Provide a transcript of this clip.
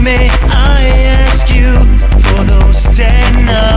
May I ask you for those ten nights.